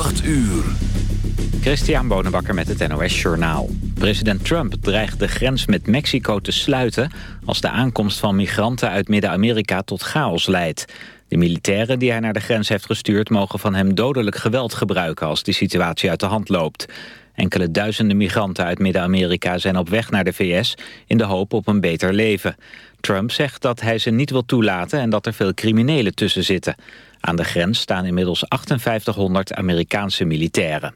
8 uur. Christian Bonenbakker met het NOS Journaal. President Trump dreigt de grens met Mexico te sluiten... als de aankomst van migranten uit Midden-Amerika tot chaos leidt. De militairen die hij naar de grens heeft gestuurd... mogen van hem dodelijk geweld gebruiken als die situatie uit de hand loopt. Enkele duizenden migranten uit Midden-Amerika zijn op weg naar de VS... in de hoop op een beter leven. Trump zegt dat hij ze niet wil toelaten en dat er veel criminelen tussen zitten. Aan de grens staan inmiddels 5800 Amerikaanse militairen.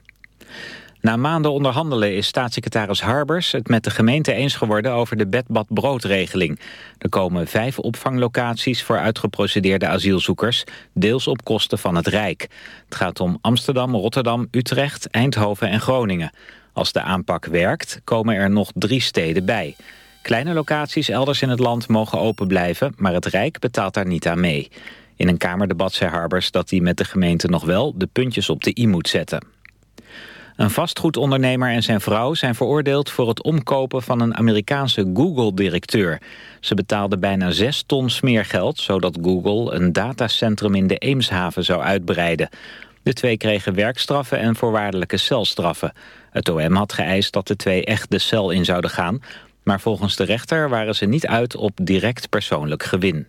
Na maanden onderhandelen is staatssecretaris Harbers het met de gemeente eens geworden over de bed-bad-broodregeling. Er komen vijf opvanglocaties voor uitgeprocedeerde asielzoekers, deels op kosten van het Rijk. Het gaat om Amsterdam, Rotterdam, Utrecht, Eindhoven en Groningen. Als de aanpak werkt, komen er nog drie steden bij. Kleine locaties elders in het land mogen open blijven, maar het Rijk betaalt daar niet aan mee. In een Kamerdebat zei Harbers dat hij met de gemeente nog wel de puntjes op de i moet zetten. Een vastgoedondernemer en zijn vrouw zijn veroordeeld voor het omkopen van een Amerikaanse Google-directeur. Ze betaalden bijna 6 ton smeergeld, zodat Google een datacentrum in de Eemshaven zou uitbreiden. De twee kregen werkstraffen en voorwaardelijke celstraffen. Het OM had geëist dat de twee echt de cel in zouden gaan, maar volgens de rechter waren ze niet uit op direct persoonlijk gewin.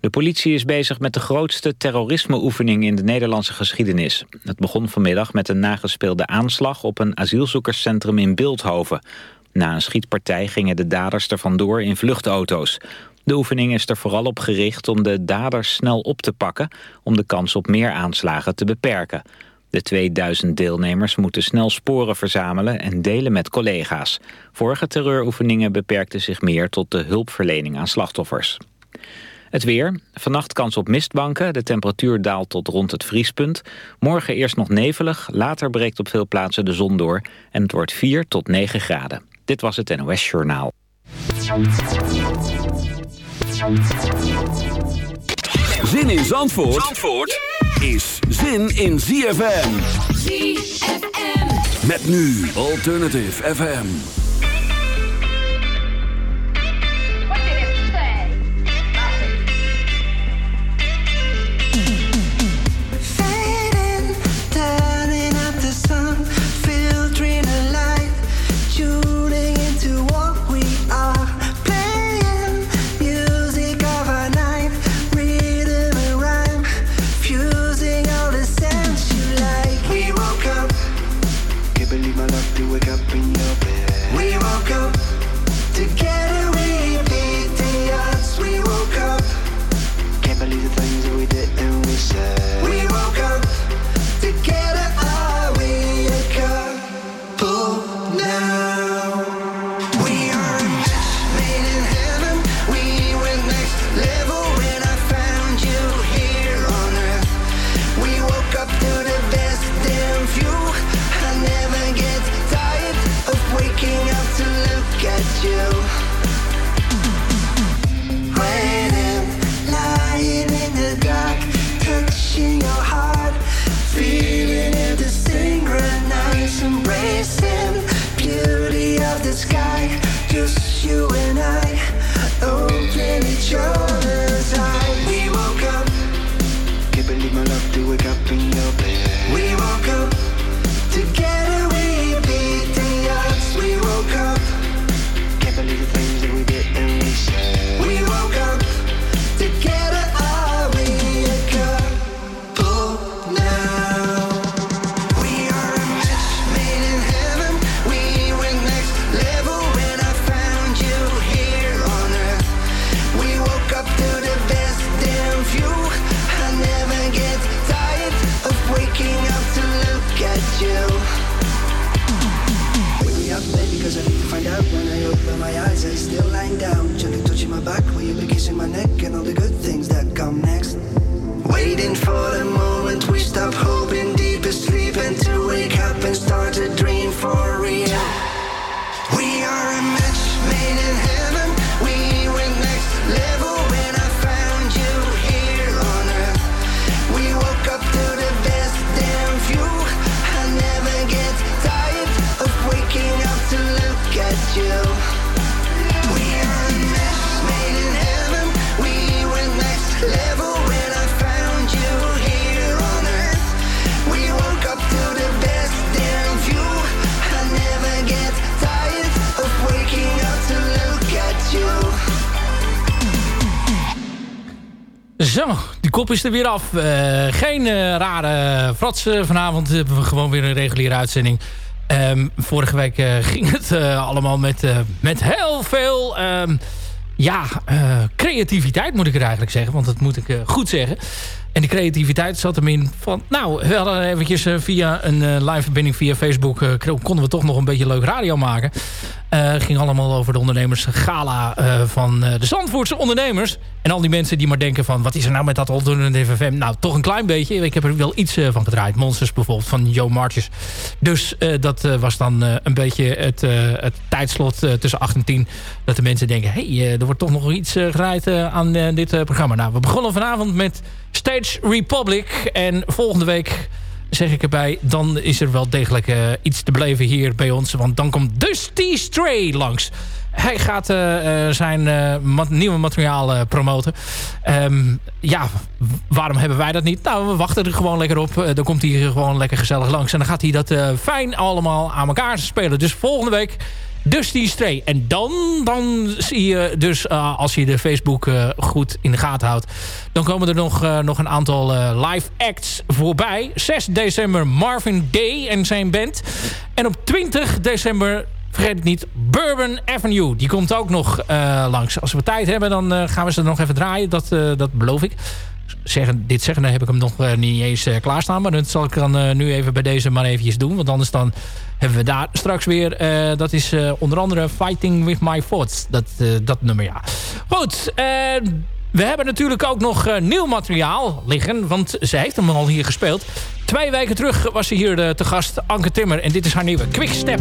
De politie is bezig met de grootste terrorismeoefening in de Nederlandse geschiedenis. Het begon vanmiddag met een nagespeelde aanslag op een asielzoekerscentrum in Beeldhoven. Na een schietpartij gingen de daders er vandoor in vluchtauto's. De oefening is er vooral op gericht om de daders snel op te pakken... om de kans op meer aanslagen te beperken. De 2000 deelnemers moeten snel sporen verzamelen en delen met collega's. Vorige terreuroefeningen beperkten zich meer tot de hulpverlening aan slachtoffers. Het weer. Vannacht kans op mistbanken. De temperatuur daalt tot rond het vriespunt. Morgen eerst nog nevelig. Later breekt op veel plaatsen de zon door. En het wordt 4 tot 9 graden. Dit was het NOS Journaal. Zin in Zandvoort, Zandvoort is zin in ZFM. ZFM. Met nu Alternative FM. Together, are we a kop is er weer af. geen rare fratsen. vanavond hebben we gewoon weer een reguliere uitzending. Um, vorige week ging het allemaal met, met heel veel... Ehm, ja, creativiteit moet ik er eigenlijk zeggen. Want dat moet ik goed zeggen. En de creativiteit zat hem in van... Nou, we hadden eventjes via een live verbinding via Facebook... konden we toch nog een beetje leuk radio maken. Uh, ging allemaal over de ondernemersgala uh, van uh, de Zandvoortse ondernemers. En al die mensen die maar denken van... wat is er nou met dat ondernemende FFM? Nou, toch een klein beetje. Ik heb er wel iets van gedraaid. Monsters bijvoorbeeld van Joe Marches. Dus dat was dan een beetje het, het tijdslot tussen 8 en 10. Dat de mensen denken... hey, er wordt toch nog iets gedraaid aan dit programma. Nou, we begonnen vanavond met Stage Republic. En volgende week zeg ik erbij, dan is er wel degelijk uh, iets te beleven hier bij ons. Want dan komt Dusty Stray langs. Hij gaat uh, uh, zijn nieuwe materiaal promoten. Um, ja, waarom hebben wij dat niet? Nou, we wachten er gewoon lekker op. dan komt hij gewoon lekker gezellig langs. En dan gaat hij dat fijn allemaal aan elkaar spelen. Dus volgende week Dusty Stray. En dan, dan zie je dus, uh, als je de Facebook uh, goed in de gaten houdt... dan komen er nog, uh, nog een aantal live acts voorbij. 6 december Marvin Day en zijn band. En op 20 december vergeet het niet, Bourbon Avenue. Die komt ook nog langs. Als we tijd hebben, dan gaan we ze nog even draaien. Dat, dat beloof ik zeggen, dit zeggen, dan heb ik hem nog uh, niet eens uh, klaarstaan. Maar dat zal ik dan uh, nu even bij deze maar eventjes doen. Want anders dan hebben we daar straks weer... dat is onder andere Fighting With My Thoughts. Dat, dat nummer, ja. Goed, we hebben natuurlijk ook nog nieuw materiaal liggen. Want ze heeft hem al hier gespeeld. Twee weken terug was ze hier te gast, Anke Timmer. En dit is haar nieuwe Quick Step.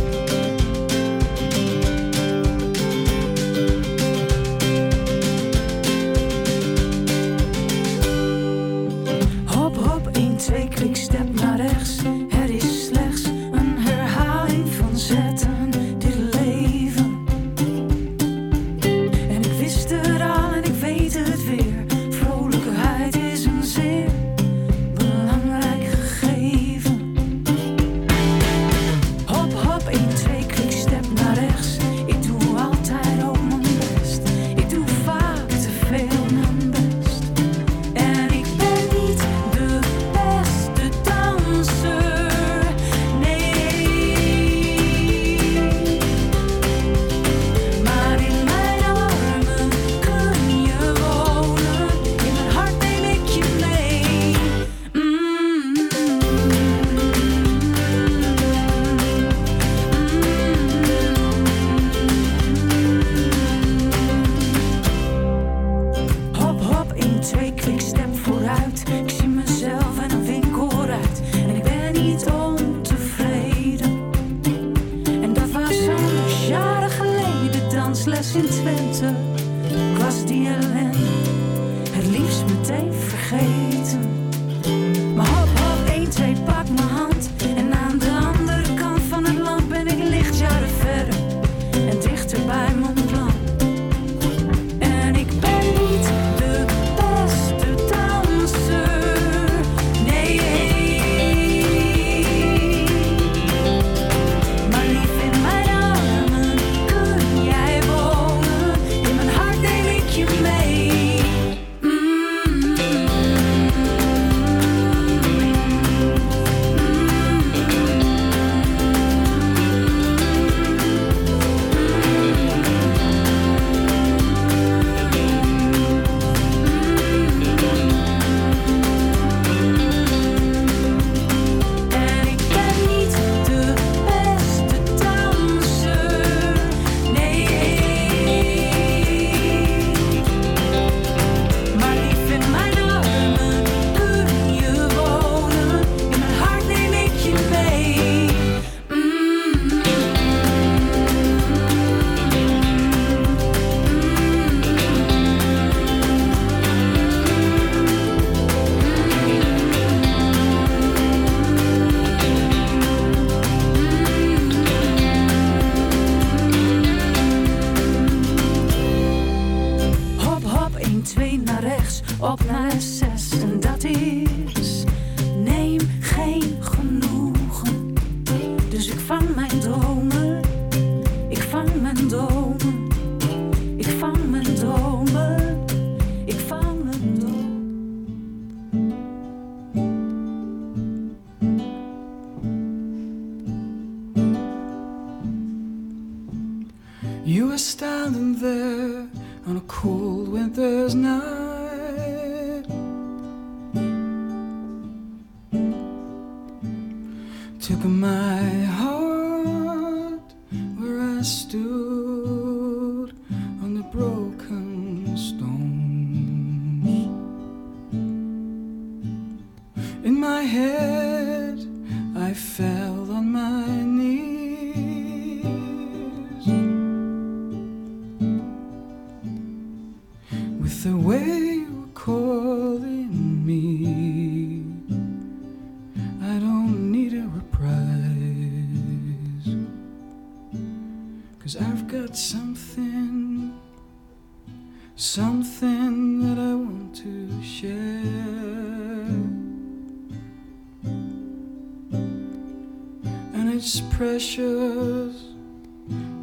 It's precious.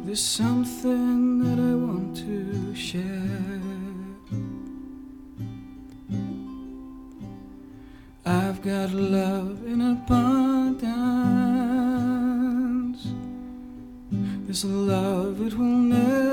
There's something that I want to share. I've got love in abundance. This love, it will never.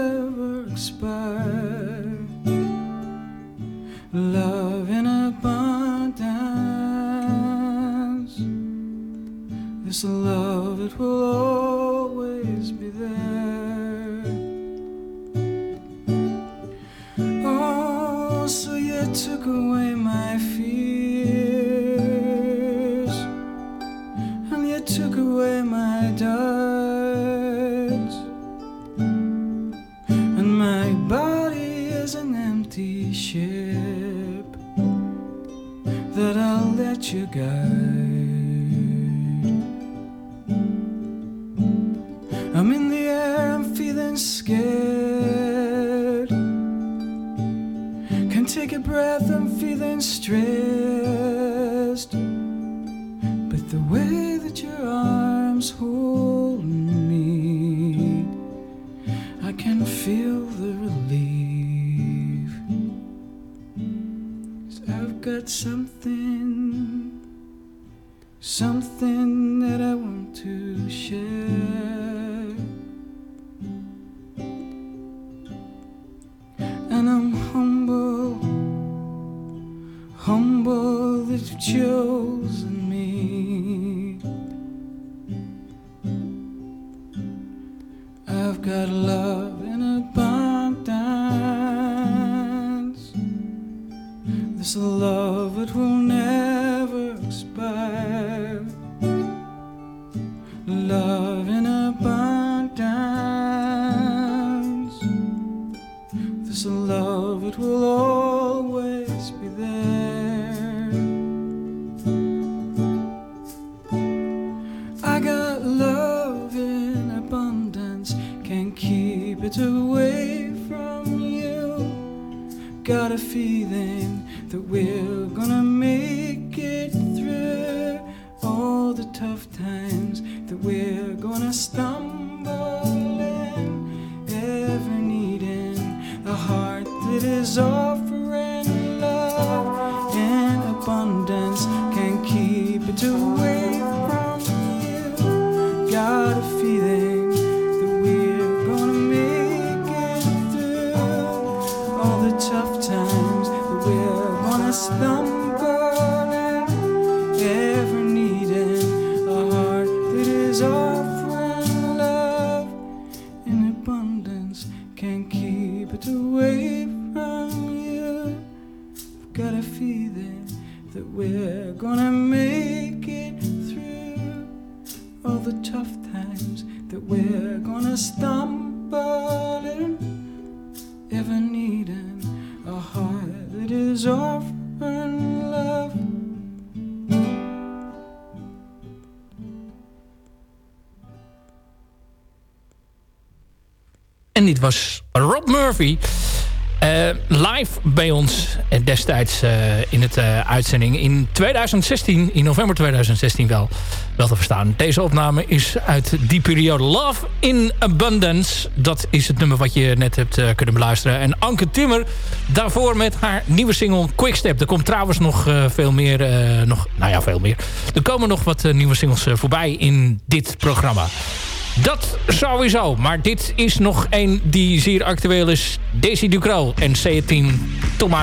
this love that will En dit was Rob Murphy. Eh, live bij ons eh, destijds eh, in het uitzending in 2016, in november 2016 wel, wel te verstaan. Deze opname is uit die periode Love in Abundance. Dat is het nummer wat je net hebt kunnen beluisteren. En Anke Timmer daarvoor met haar nieuwe single Quickstep. Er komt trouwens nog veel meer, nog, nou ja veel meer. Er komen nog wat nieuwe singles voorbij in dit programma. Dat sowieso. Maar dit is nog een die zeer actueel is. Daisy Ducro en C10 Tom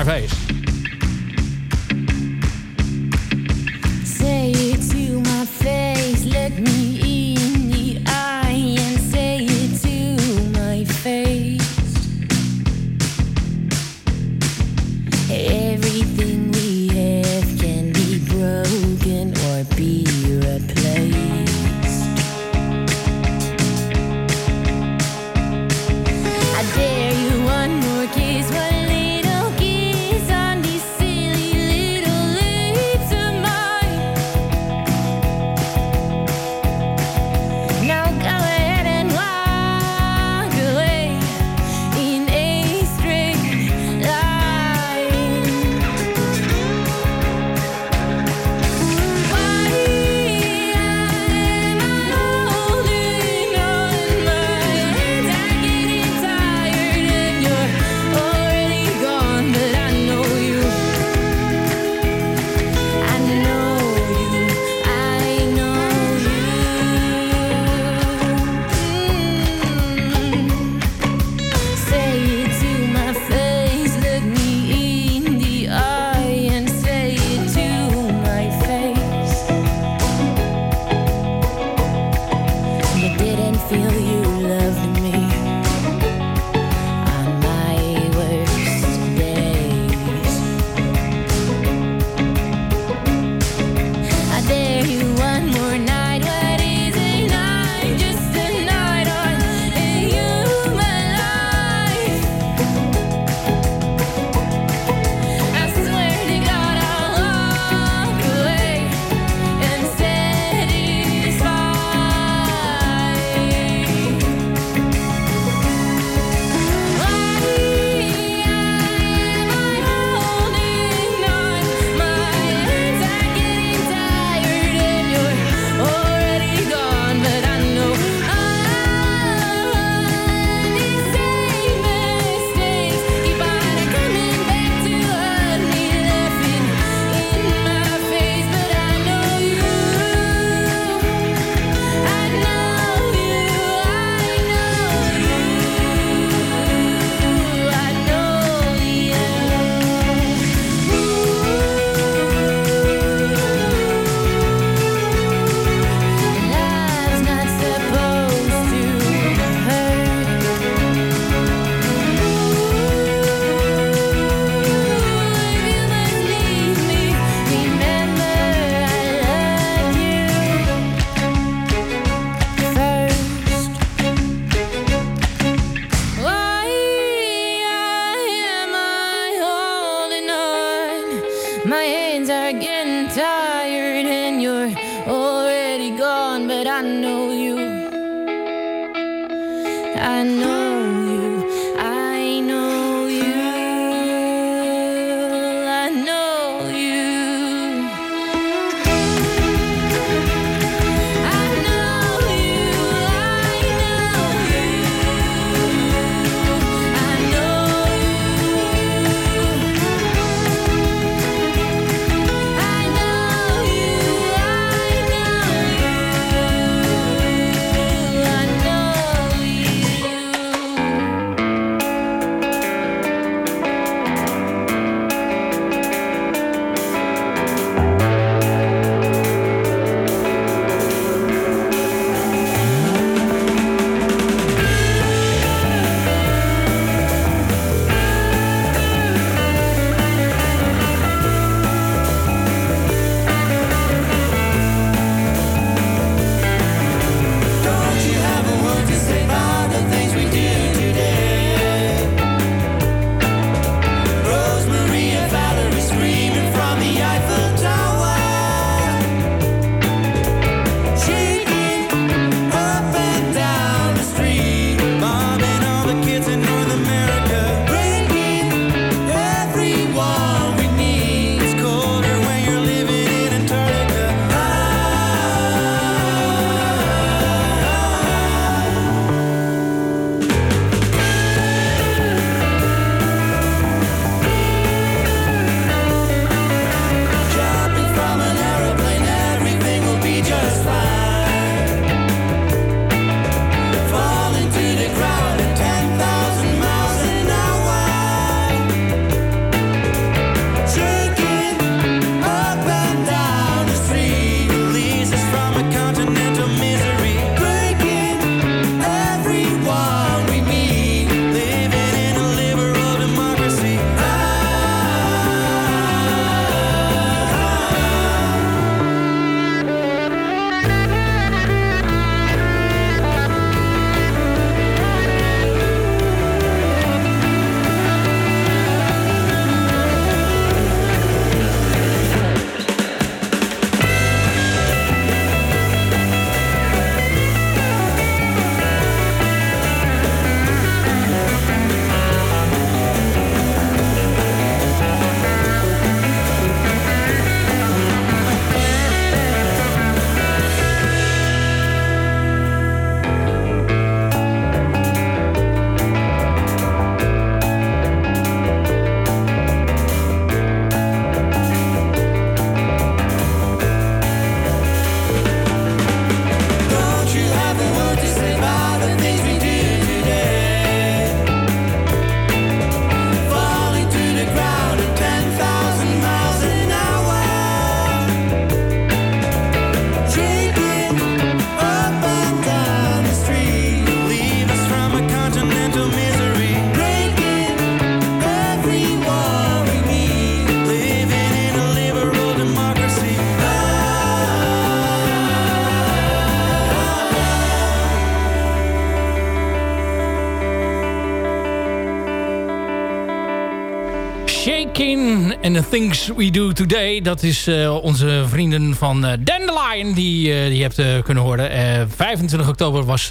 Things We Do Today. Dat is uh, onze vrienden van uh, Dandelion die, uh, die je hebt kunnen horen. 25 oktober was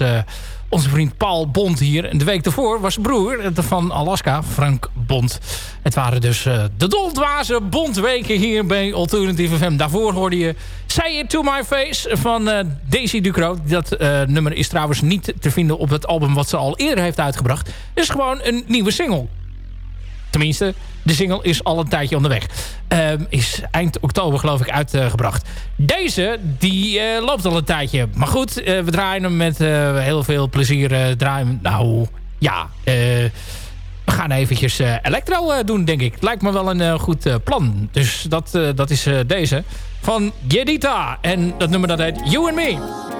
onze vriend Paul Bond hier. En de week daarvoor was broer van Alaska, Frank Bond. Het waren dus de doldwaze Bondweken hier bij Alternative FM. Daarvoor hoorde je Say It To My Face van Daisy Ducro. Dat nummer is trouwens niet te vinden op het album wat ze al eerder heeft uitgebracht. Het is gewoon een nieuwe single. Tenminste, de single is al een tijdje onderweg. Um, is eind oktober geloof ik uitgebracht. Deze, die uh, loopt al een tijdje. Maar goed, uh, we draaien hem met uh, heel veel plezier. draaien, nou, ja. we gaan eventjes electro doen, denk ik. Lijkt me wel een goed plan. Dus dat, dat is deze. Van Jedita. En dat nummer dat heet You and Me.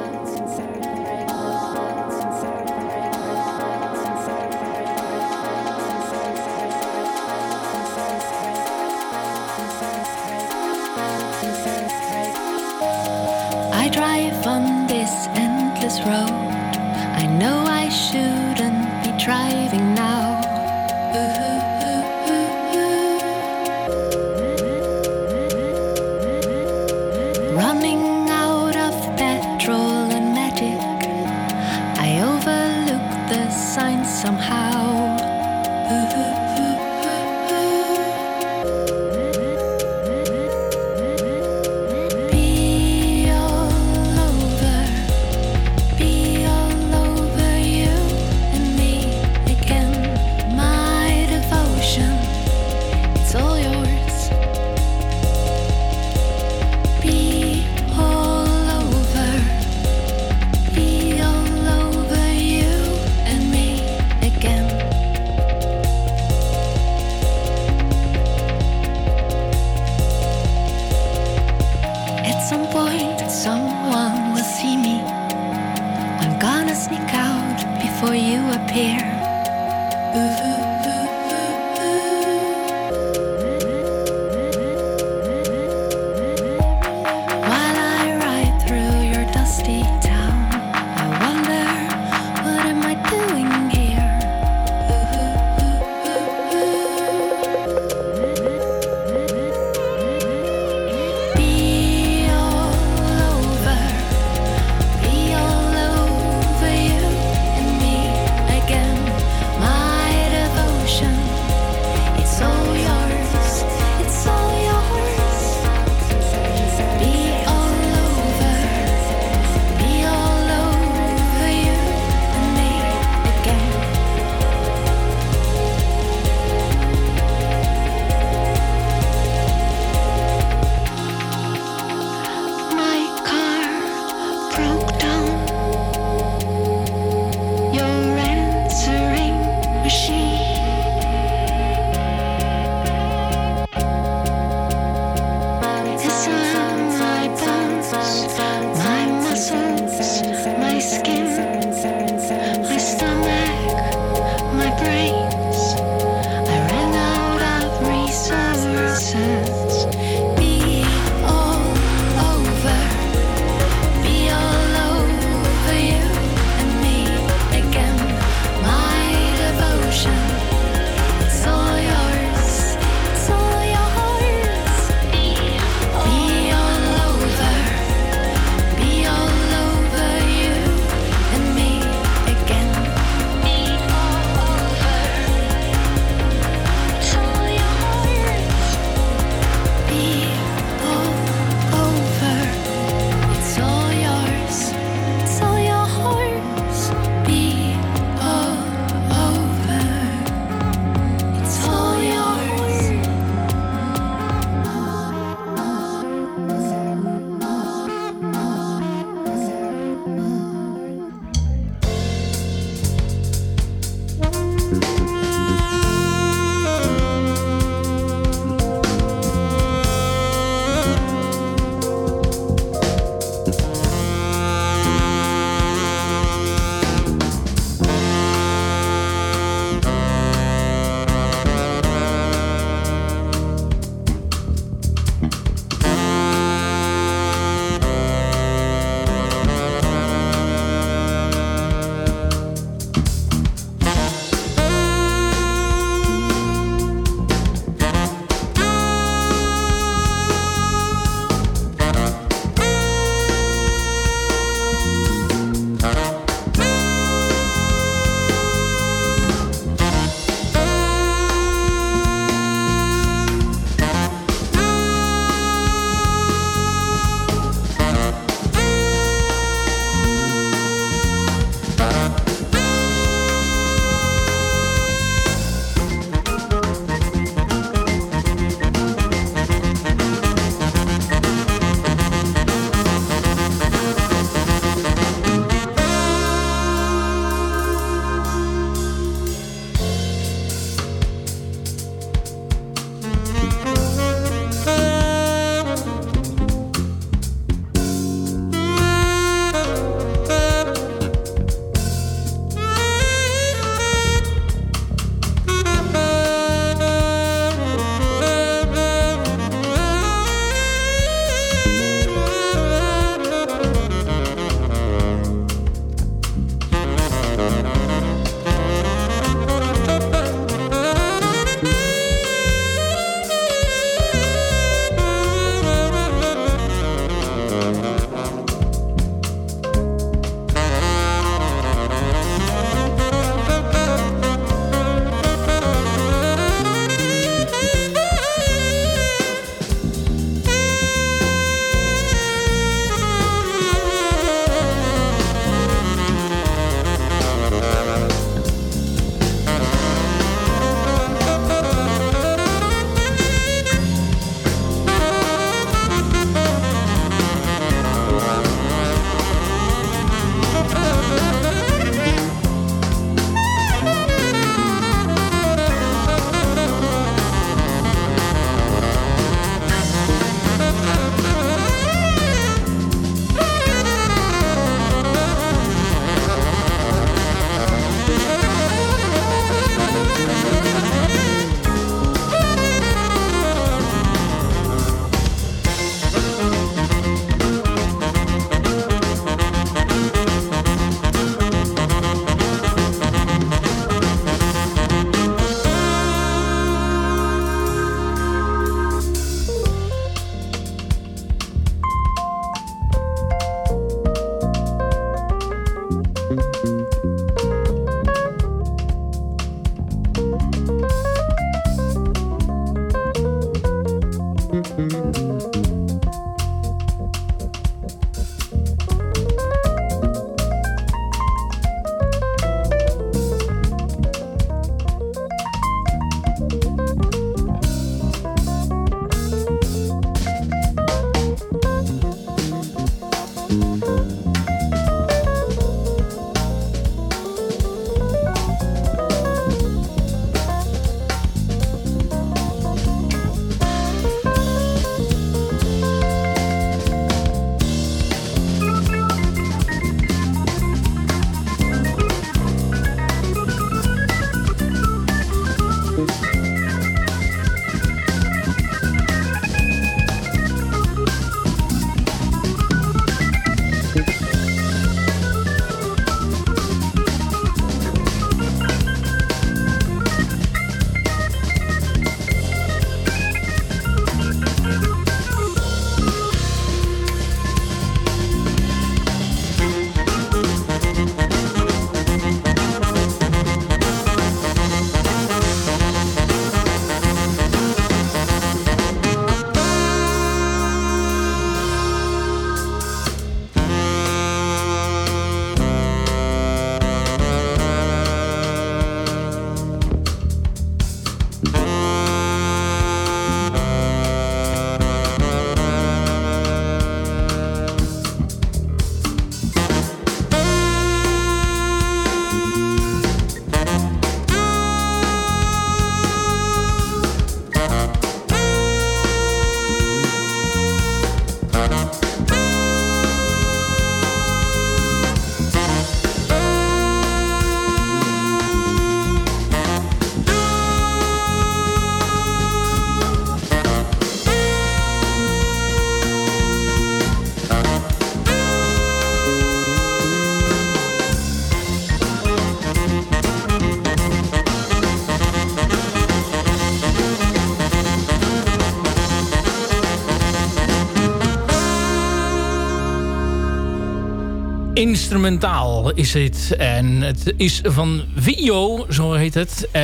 Instrumentaal is het. En het is van Vio, zo heet het. Uh,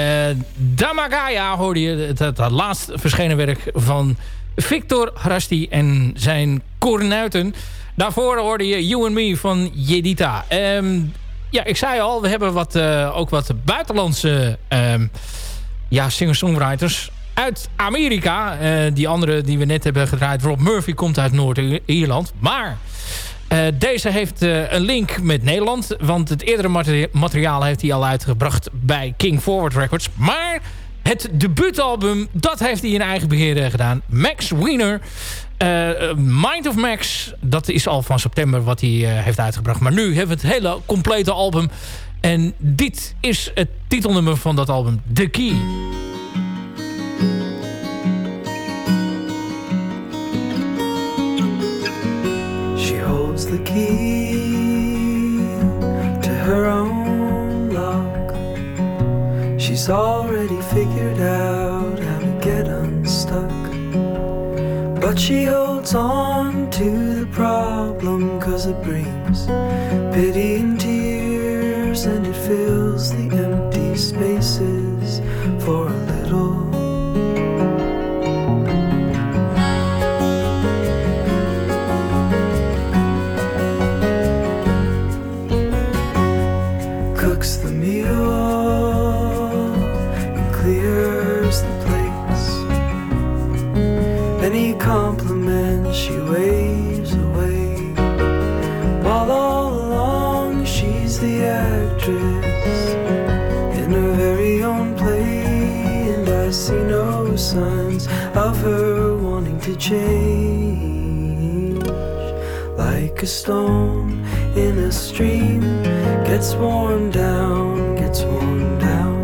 Damagaya hoorde je, het, het laatst verschenen werk van Victor Harasti en zijn kornuiten. Daarvoor hoorde je You and Me van Jedita. Um, ja, ik zei al, we hebben wat, uh, ook wat buitenlandse um, ja, singer-songwriters uit Amerika. Uh, die andere die we net hebben gedraaid, Rob Murphy, komt uit Noord-Ierland. Maar uh, deze heeft uh, een link met Nederland. Want het eerdere materi materiaal heeft hij al uitgebracht bij King Forward Records. Maar het debuutalbum, dat heeft hij in eigen beheer gedaan. Max Wiener. Mind of Max, dat is al van september wat hij heeft uitgebracht. Maar nu hebben we het hele complete album. En dit is het titelnummer van dat album, The Key. The key to her own lock. She's already figured out how to get unstuck. But she holds on to the problem cause it brings pity and Like a stone in a stream gets worn down, gets worn down.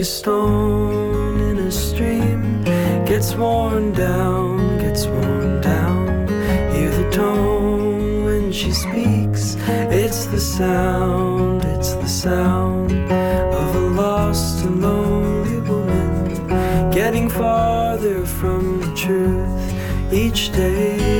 A stone in a stream gets worn down, gets worn down. Hear the tone when she speaks. It's the sound, it's the sound of a lost and lonely woman getting farther from the truth each day.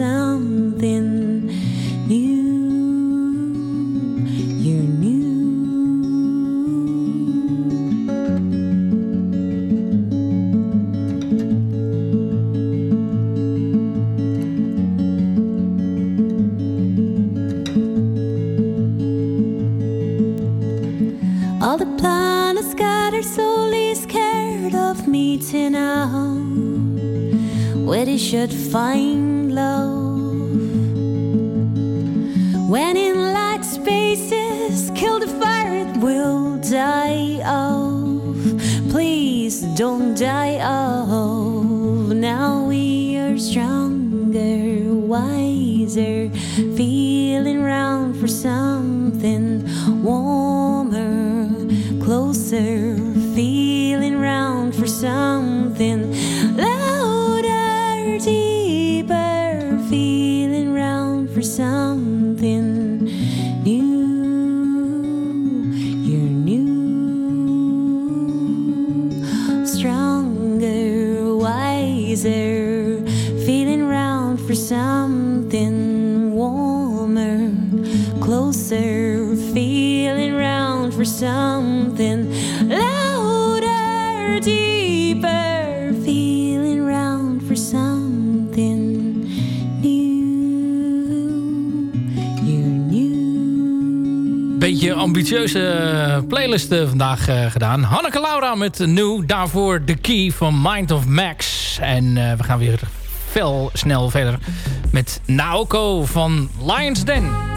sound playlist eh, vandaag eh, gedaan. Hanneke Laura met nu daarvoor de Key van Mind of Max. En eh, we gaan weer veel snel verder met Naoko van Lions Den.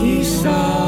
He saw.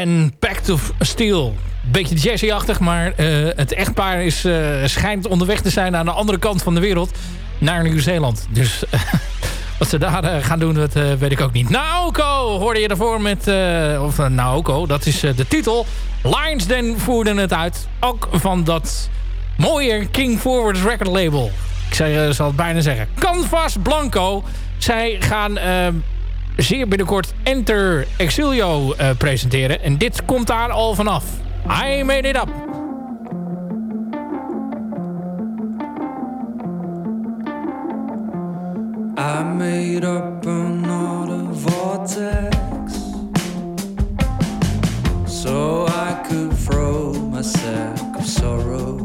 En Pact of Steel. Beetje jazzy-achtig, maar eh, het echtpaar is, eh, schijnt onderweg te zijn aan de andere kant van de wereld. Naar Nieuw-Zeeland. Dus wat ze daar eh, gaan doen, dat weet ik ook niet. Naoko hoorde je daarvoor met... of Naoko, dat is de titel. Lions Den voerden het uit. Ook van dat mooie King Forward record label. Ik zei, zal het bijna zeggen. Canvas Blanco. Zij gaan zeer binnenkort Enter Exilio eh, presenteren. En dit komt daar al vanaf. I made it up. I made up another vortex so I could throw my sack of sorrow.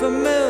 Familiar.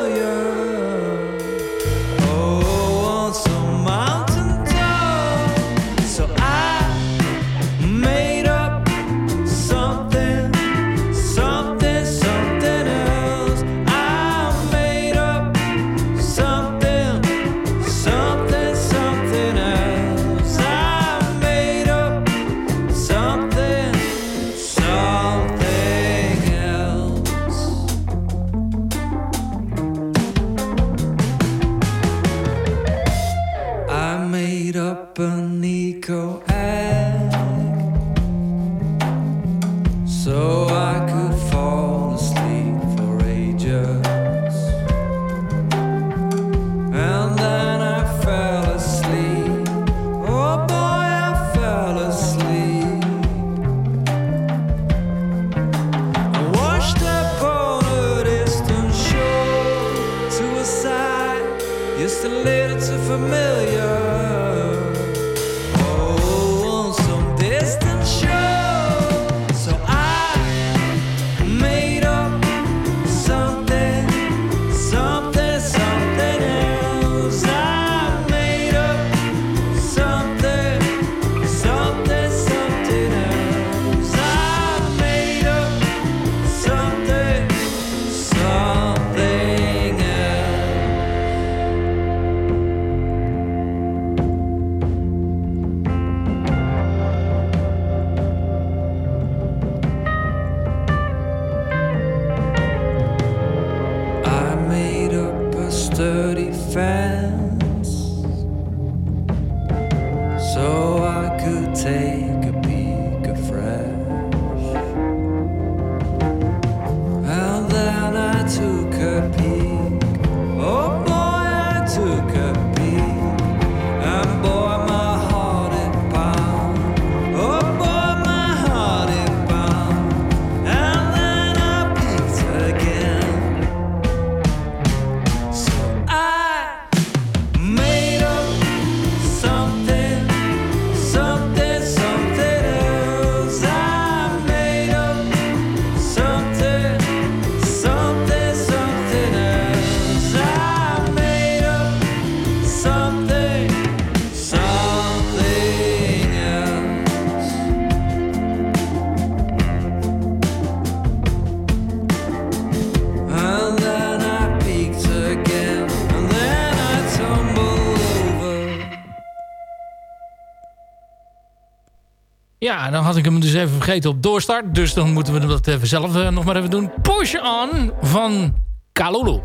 ja, dan had ik hem dus even vergeten op doorstart. Dus dan moeten we dat even zelf eh, nog maar even doen. Push On van Kalulu.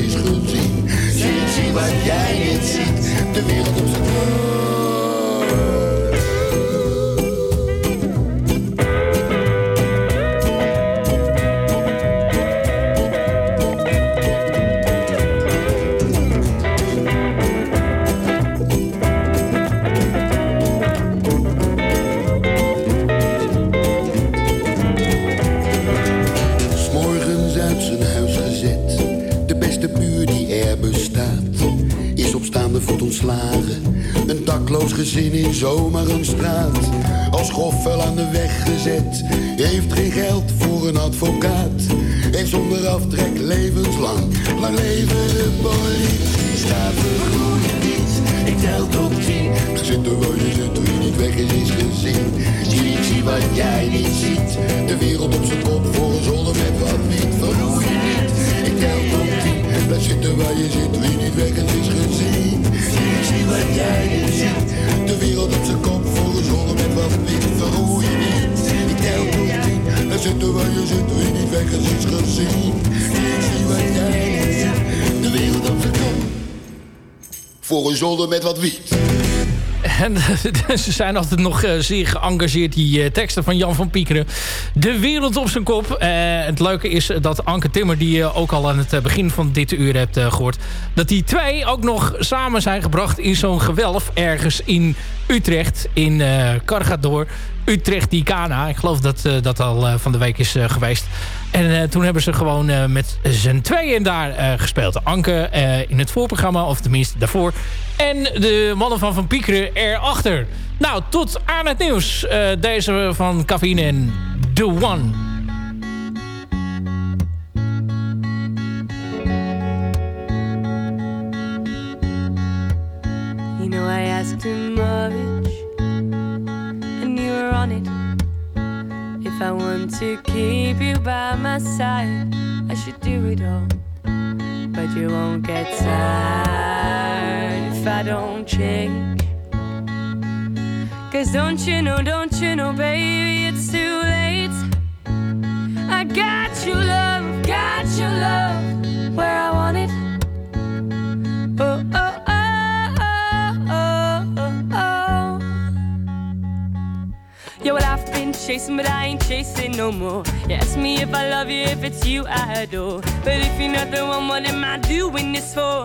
Niet weg ze zijn altijd nog eh, zeer geëngageerd, die eh, teksten van Jan van Piekeren. De wereld op zijn kop. Eh, het leuke is dat Anke Timmer, die je ook al aan het begin van dit uur hebt eh, gehoord... dat die twee ook nog samen zijn gebracht in zo'n gewelf ergens in Utrecht. In eh Cargador. Utrecht Icana. Ik geloof dat dat al van de week is geweest. En toen hebben ze gewoon met z'n tweeën daar gespeeld. Anke in het voorprogramma, of tenminste daarvoor. En de mannen van Van Piekeren erachter. Nou, tot aan het nieuws. Eh, deze van Cafeïne en The One. You know I asked too much, and you were on it. If I want to keep you by my side, I should do it all. But you won't get tired if I don't change. Cause don't you know, don't you know, baby, it's too late. I got your love, got your love where I want it. Oh, oh, oh, oh, oh, oh, oh. Yeah, well, I've been chasing, but I ain't chasing no more. You ask me if I love you, if it's you I adore. But if you're not the one, what am I doing this for?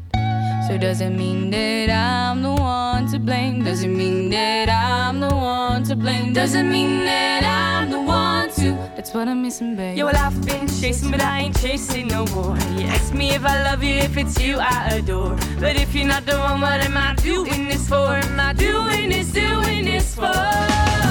So does it mean that I'm the one to blame? Does it mean that I'm the one to blame? Does it mean that I'm the one to? That's what I'm missing, babe. Yeah, well I've been chasing, but I ain't chasing no more. You ask me if I love you, if it's you I adore. But if you're not the one, what am I doing this for? Am I doing this, doing this for?